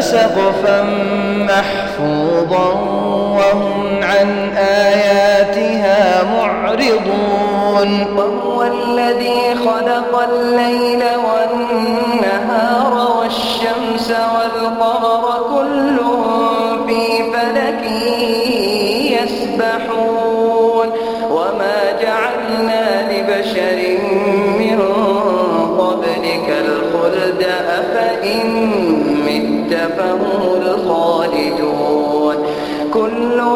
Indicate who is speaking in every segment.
Speaker 1: سقفا محفوظا وهم عن آياتها معرضون.
Speaker 2: وهو الذي خلق الليل والنهار والشمس والقمر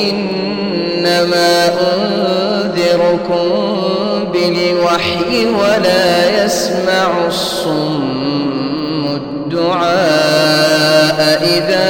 Speaker 1: إنما أنذركم بالوحي ولا يسمع الصم الدعاء إذا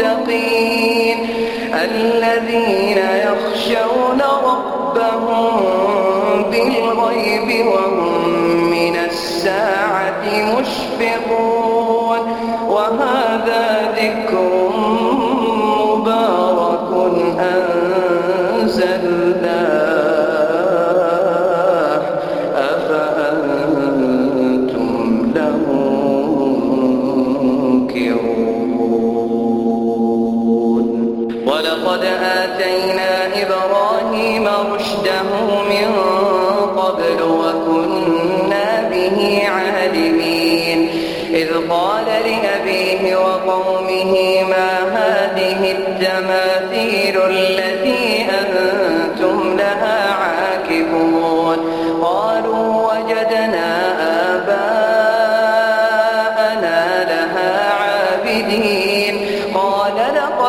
Speaker 2: للمتقين الذين يخشون ربهم بالغيب وهم من الساعة مشفقون وهذا ذكر ولقد آتينا إبراهيم رشده من قبل وكنا به عالمين. إذ قال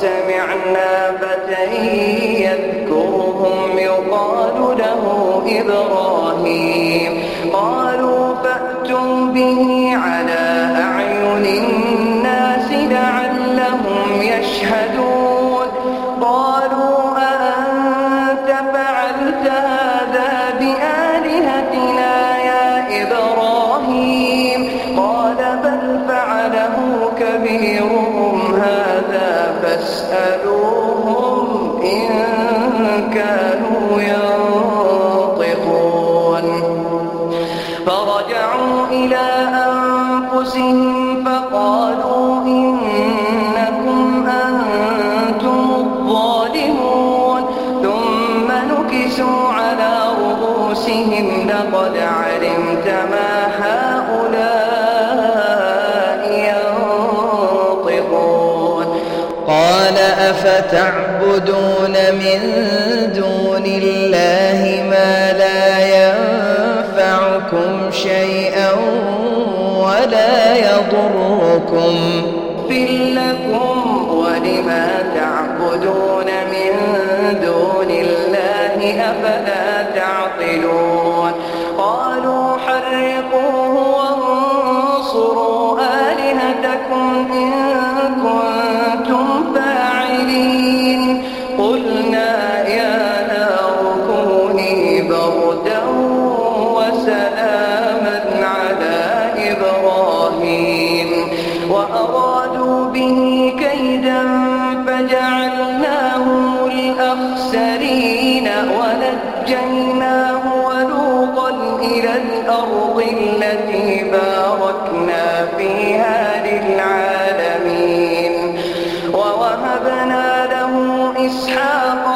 Speaker 2: سمعنا فتى يذكرهم يقال له إبراهيم. قالوا فأتوا به على أعين الناس لعلهم يشهدون. قالوا أأنت فعلت هذا بآلهتنا يا إبراهيم؟ قال بل فعله كبيرهم هذا فاسألوهم إن كانوا ينطقون. فرجعوا إلى أنفسهم
Speaker 1: قال أفتعبدون من دون الله ما لا ينفعكم شيئا ولا يضركم
Speaker 2: اغفر لكم ولما تعبدون من دون الله أفلا ووهبنا له إسحاق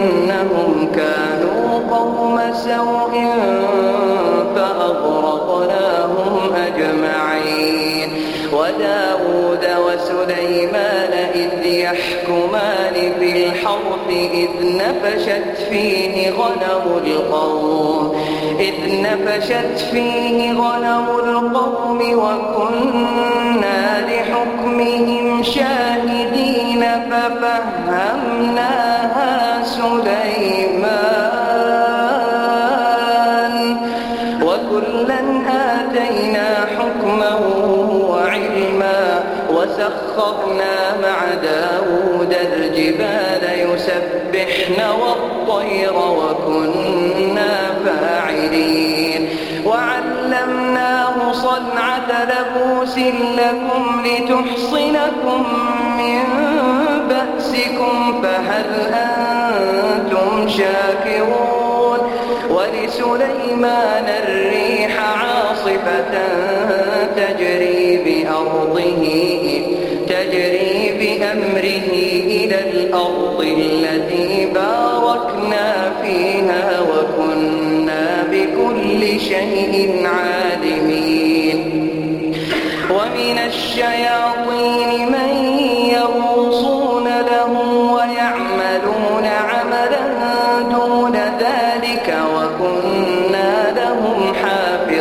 Speaker 2: قوم سوء فأغرقناهم أجمعين. وداود وسليمان إذ يحكمان في الحرث إذ نفشت فيه غنم القوم إذ نفشت فيه غنم القوم وكنا لحكمهم شاهدين ففهمناها سليمان. وسخرنا مع داود الجبال يسبحن والطير وكنا فاعلين. وعلمناه صنعة لبوس لكم لتحصنكم من بأسكم فهل أنتم شاكرون؟ ولسليمان الريح عاصفة تجري بأرضه تجري بأمره إلى الأرض التي باركنا فيها وكنا بكل شيء عالمين. ومن الشياطين من يغوصون له ويعملون عملا دون ذلك وكنا لهم حافظين.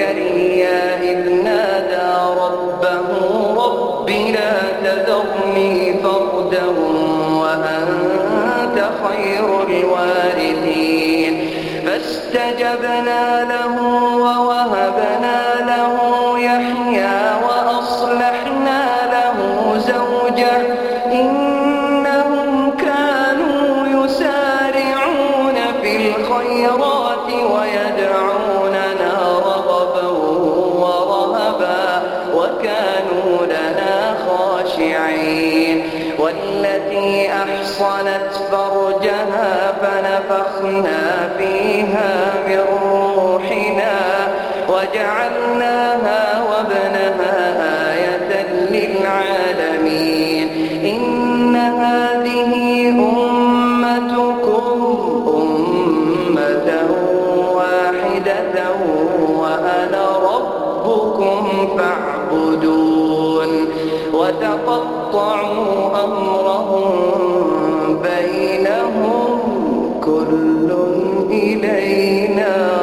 Speaker 2: وزكريا إذ نادى ربه رب لا تذرني فردا وأنت خير الوارثين فاستجبنا له ووهبنا فيها من روحنا وجعلناها وابنها آية للعالمين. إن هذه أمتكم أمة واحدة وأنا ربكم فاعبدون. وتقطعوا أمرهم إلينا